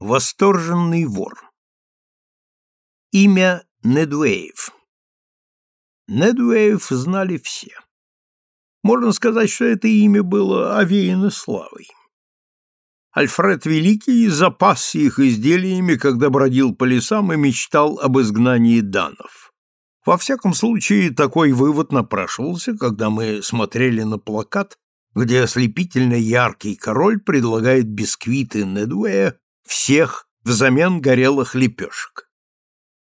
Восторженный вор Имя Недуэев Недуэев знали все. Можно сказать, что это имя было овеяно славой. Альфред Великий запасся их изделиями, когда бродил по лесам и мечтал об изгнании данов. Во всяком случае, такой вывод напрашивался, когда мы смотрели на плакат, где ослепительно яркий король предлагает бисквиты Недуэя всех взамен горелых лепешек.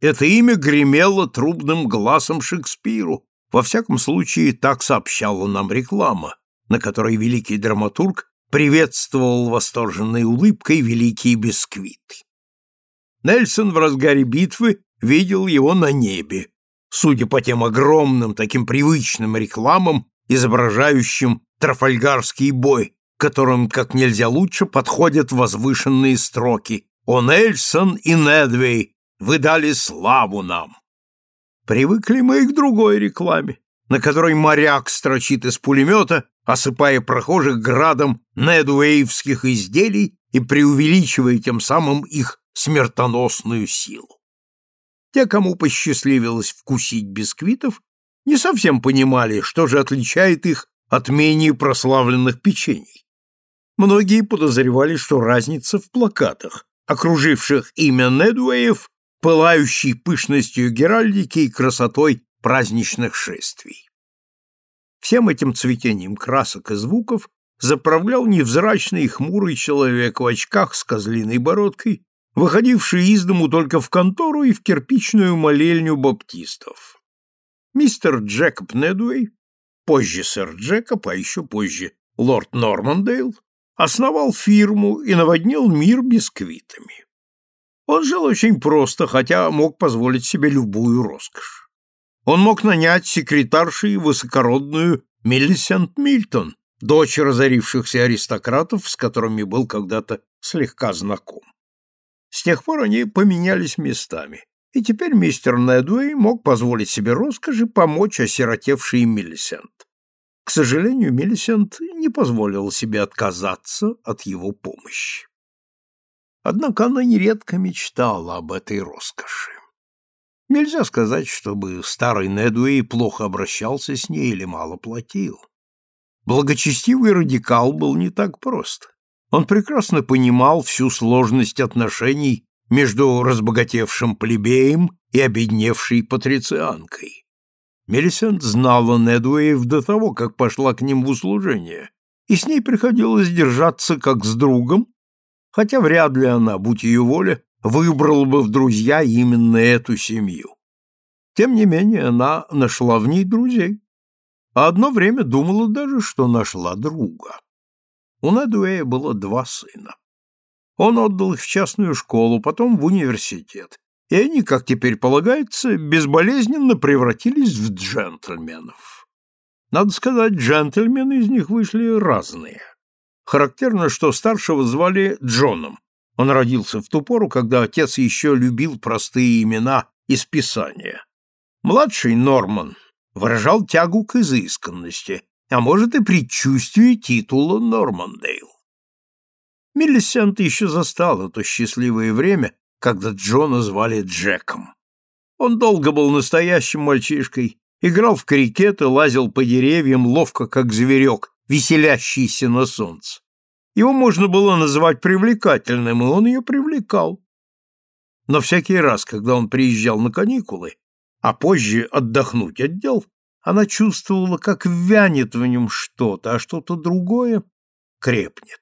Это имя гремело трубным глазом Шекспиру, во всяком случае так сообщала нам реклама, на которой великий драматург приветствовал восторженной улыбкой великие бисквиты. Нельсон в разгаре битвы видел его на небе, судя по тем огромным, таким привычным рекламам, изображающим Трафальгарский бой, которым как нельзя лучше подходят возвышенные строки «О Нельсон и Недвей, вы дали славу нам!» Привыкли мы и к другой рекламе, на которой моряк строчит из пулемета, осыпая прохожих градом недуэйвских изделий и преувеличивая тем самым их смертоносную силу. Те, кому посчастливилось вкусить бисквитов, не совсем понимали, что же отличает их от менее прославленных печений. Многие подозревали, что разница в плакатах, окруживших имя Недуэев, пылающей пышностью геральдики и красотой праздничных шествий. Всем этим цветением красок и звуков заправлял невзрачный и хмурый человек в очках с козлиной бородкой, выходивший из дому только в контору и в кирпичную молельню баптистов. Мистер Джекоб Недуэй позже сэр Джекоб, а еще позже лорд Нормандейл, основал фирму и наводнил мир бисквитами. Он жил очень просто, хотя мог позволить себе любую роскошь. Он мог нанять секретаршей высокородную Миллисент Мильтон, дочь разорившихся аристократов, с которыми был когда-то слегка знаком. С тех пор они поменялись местами, и теперь мистер Недуэй мог позволить себе роскоши помочь осиротевшей Миллисент. Сожалению, Миллисент не позволила себе отказаться от его помощи. Однако она нередко мечтала об этой роскоши. Нельзя сказать, чтобы старый Недуэй плохо обращался с ней или мало платил. Благочестивый радикал был не так прост. Он прекрасно понимал всю сложность отношений между разбогатевшим плебеем и обедневшей патрицианкой. Мелисент знала Недуэев до того, как пошла к ним в услужение, и с ней приходилось держаться как с другом, хотя вряд ли она, будь ее воля, выбрала бы в друзья именно эту семью. Тем не менее, она нашла в ней друзей, а одно время думала даже, что нашла друга. У Недуэя было два сына. Он отдал их в частную школу, потом в университет, и они, как теперь полагается, безболезненно превратились в джентльменов. Надо сказать, джентльмены из них вышли разные. Характерно, что старшего звали Джоном. Он родился в ту пору, когда отец еще любил простые имена из Писания. Младший Норман выражал тягу к изысканности, а может и предчувствие титула Нормандейл. Миллисент еще застал то счастливое время, когда Джона звали Джеком. Он долго был настоящим мальчишкой, играл в крикет и лазил по деревьям ловко, как зверек, веселящийся на солнце. Его можно было называть привлекательным, и он ее привлекал. Но всякий раз, когда он приезжал на каникулы, а позже отдохнуть от дел, она чувствовала, как вянет в нем что-то, а что-то другое крепнет.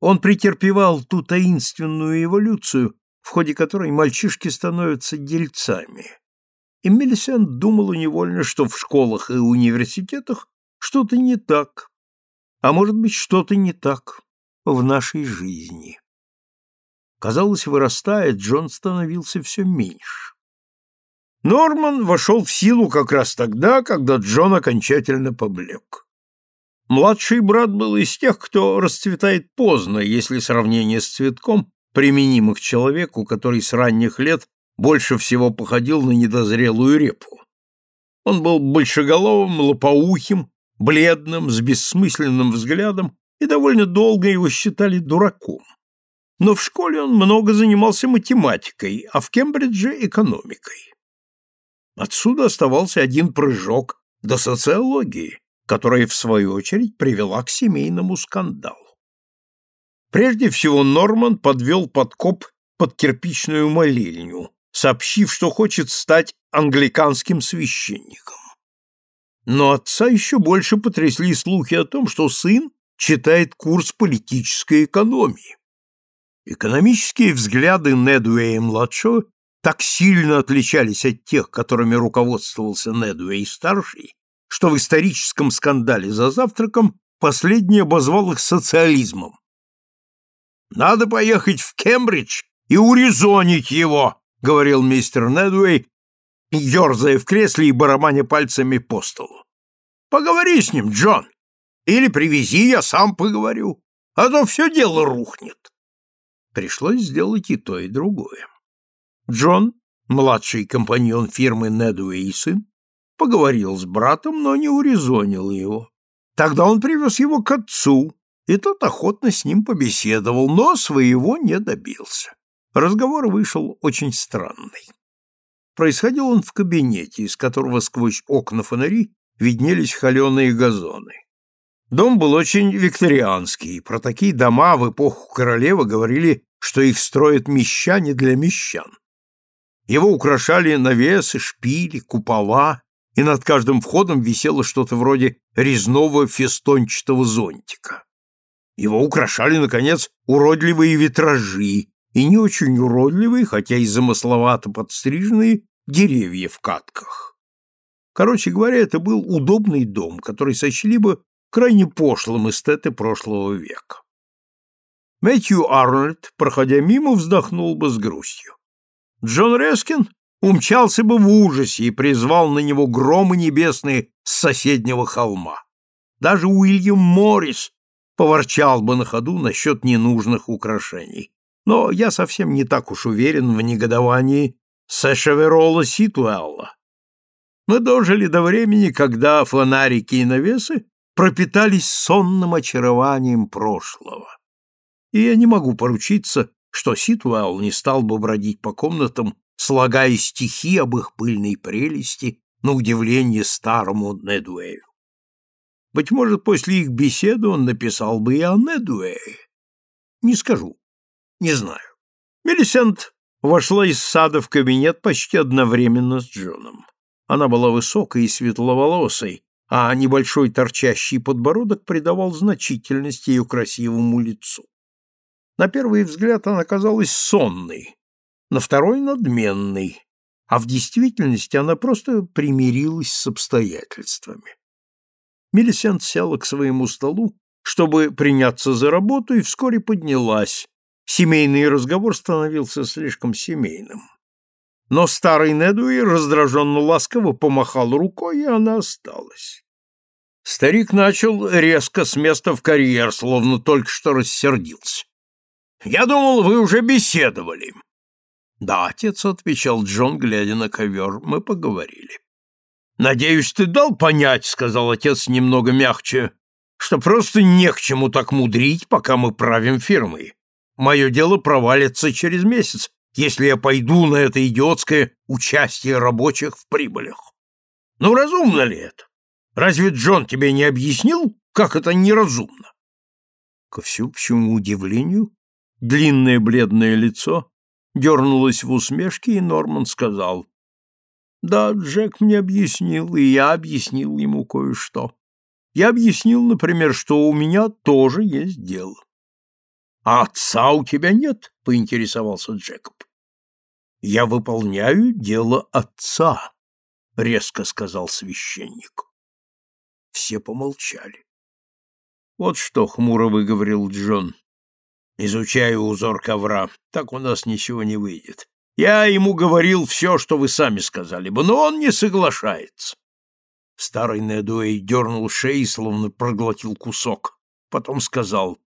Он претерпевал ту таинственную эволюцию, в ходе которой мальчишки становятся дельцами. И Мелисент думала невольно, что в школах и университетах что-то не так, а может быть, что-то не так в нашей жизни. Казалось, вырастая, Джон становился все меньше. Норман вошел в силу как раз тогда, когда Джон окончательно поблек. Младший брат был из тех, кто расцветает поздно, если сравнение с цветком применимо к человеку, который с ранних лет больше всего походил на недозрелую репу. Он был большеголовым, лопоухим, бледным, с бессмысленным взглядом, и довольно долго его считали дураком. но в школе он много занимался математикой, а в Кембридже – экономикой. Отсюда оставался один прыжок до социологии, которая, в свою очередь, привела к семейному скандалу. Прежде всего Норман подвел подкоп под кирпичную молельню, сообщив, что хочет стать англиканским священником. Но отца еще больше потрясли слухи о том, что сын читает курс политической экономии. Экономические взгляды Недуэя-младшего так сильно отличались от тех, которыми руководствовался Недуэй-старший, что в историческом скандале за завтраком последний обозвал их социализмом. «Надо поехать в Кембридж и урезонить его», — говорил мистер Недуэй, ерзая в кресле и барабаня пальцами по столу. «Поговори с ним, Джон, или привези, я сам поговорю, а то все дело рухнет». Пришлось сделать и то, и другое. Джон, младший компаньон фирмы Недуэй и сын, поговорил с братом, но не урезонил его. Тогда он привез его к отцу, и тот охотно с ним побеседовал, но своего не добился. Разговор вышел очень странный. Происходил он в кабинете, из которого сквозь окна фонари виднелись холеные газоны. Дом был очень викторианский, про такие дома в эпоху королевы говорили, что их строят мещане для мещан. Его украшали навесы, шпили, купола, и над каждым входом висело что-то вроде резного фестончатого зонтика. Его украшали, наконец, уродливые витражи, и не очень уродливые, хотя и замысловато подстриженные, деревья в катках. Короче говоря, это был удобный дом, который сочли бы крайне пошлым эстеты прошлого века. Мэтью Арнольд, проходя мимо, вздохнул бы с грустью. Джон Рескин умчался бы в ужасе и призвал на него громы небесные с соседнего холма. Даже Уильям Моррис поворчал бы на ходу насчет ненужных украшений но я совсем не так уж уверен в негодовании Сэшеверола Ситуэлла. Мы дожили до времени, когда фонарики и навесы пропитались сонным очарованием прошлого. И я не могу поручиться, что Ситуэлл не стал бы бродить по комнатам, слагая стихи об их пыльной прелести на удивление старому Недуэю. Быть может, после их беседы он написал бы и о Недуэе. Не скажу. Не знаю. Мелисент вошла из сада в кабинет почти одновременно с Джоном. Она была высокой и светловолосой, а небольшой торчащий подбородок придавал значительность ее красивому лицу. На первый взгляд она казалась сонной, на второй — надменной, а в действительности она просто примирилась с обстоятельствами. Мелисент села к своему столу, чтобы приняться за работу, и вскоре поднялась, Семейный разговор становился слишком семейным. Но старый Недуи раздраженно ласково помахал рукой, и она осталась. Старик начал резко с места в карьер, словно только что рассердился. «Я думал, вы уже беседовали». «Да, отец», — отвечал Джон, глядя на ковер, — «мы поговорили». «Надеюсь, ты дал понять», — сказал отец немного мягче, «что просто не к чему так мудрить, пока мы правим фирмой мое дело провалится через месяц, если я пойду на это идиотское участие рабочих в прибылях. Ну, разумно ли это? Разве Джон тебе не объяснил, как это неразумно? Ко всеобщему удивлению, длинное бледное лицо дернулось в усмешке, и Норман сказал, «Да, Джек мне объяснил, и я объяснил ему кое-что. Я объяснил, например, что у меня тоже есть дело. А отца у тебя нет? поинтересовался Джекоб. Я выполняю дело отца, резко сказал священник. Все помолчали. Вот что хмуро выговорил Джон. Изучаю узор ковра, так у нас ничего не выйдет. Я ему говорил все, что вы сами сказали бы, но он не соглашается. Старый Недуэй дернул шеи, словно проглотил кусок. Потом сказал,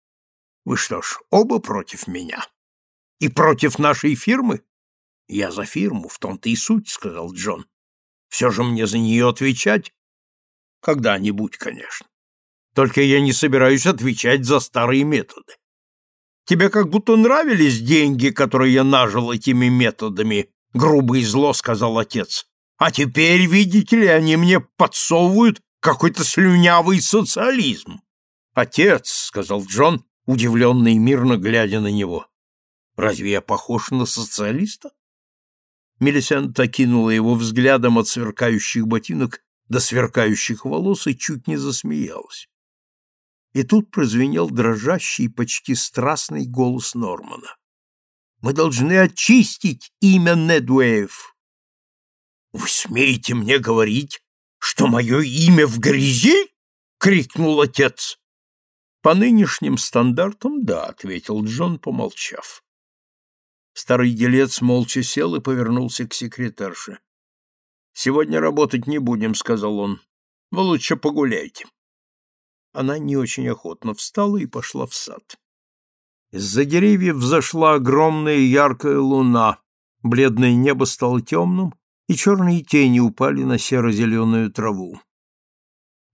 вы что ж, оба против меня? И против нашей фирмы? Я за фирму, в том-то и суть, сказал Джон. Все же мне за нее отвечать? Когда-нибудь, конечно. Только я не собираюсь отвечать за старые методы. Тебе как будто нравились деньги, которые я нажил этими методами, — грубо и зло сказал отец. А теперь, видите ли, они мне подсовывают какой-то слюнявый социализм. Отец, — сказал Джон, удивленный мирно глядя на него. Разве я похож на социалиста? Мелисент окинула его взглядом от сверкающих ботинок до сверкающих волос и чуть не засмеялась. И тут прозвенел дрожащий, почти страстный голос Нормана. «Мы должны очистить имя Недуэев!» «Вы смеете мне говорить, что мое имя в грязи?» — крикнул отец. «По нынешним стандартам, да», — ответил Джон, помолчав. Старый делец молча сел и повернулся к секретарше. «Сегодня работать не будем», — сказал он. «Вы лучше погуляйте». Она не очень охотно встала и пошла в сад. Из-за деревьев взошла огромная яркая луна, бледное небо стало темным, и черные тени упали на серо-зеленую траву.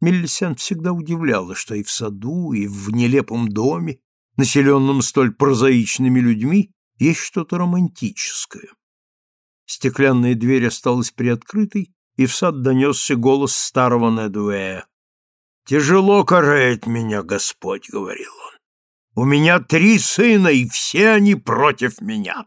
Миллисент всегда удивляла, что и в саду, и в нелепом доме, населенном столь прозаичными людьми, есть что-то романтическое. Стеклянная дверь осталась приоткрытой, и в сад донесся голос старого Недуэя. «Тяжело карает меня Господь», — говорил он. «У меня три сына, и все они против меня».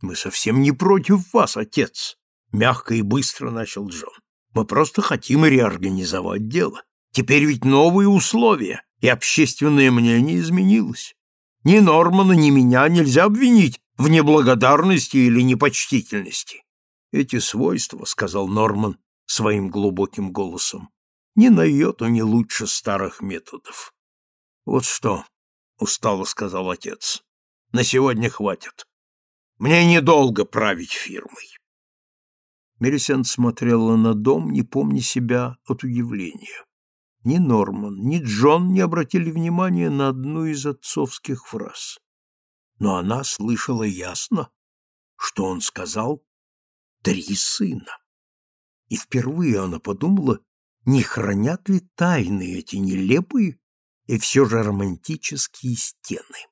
«Мы совсем не против вас, отец», — мягко и быстро начал Джон. «Мы просто хотим реорганизовать дело. Теперь ведь новые условия, и общественное мнение изменилось. Ни Нормана, ни меня нельзя обвинить в неблагодарности или непочтительности. Эти свойства, — сказал Норман своим глубоким голосом, — ни на йоту не лучше старых методов. Вот что, — устало сказал отец, — на сегодня хватит. Мне недолго править фирмой. Мерисент смотрела на дом, не помня себя от удивления. Ни Норман, ни Джон не обратили внимания на одну из отцовских фраз. Но она слышала ясно, что он сказал «три сына». И впервые она подумала, не хранят ли тайны эти нелепые и все же романтические стены.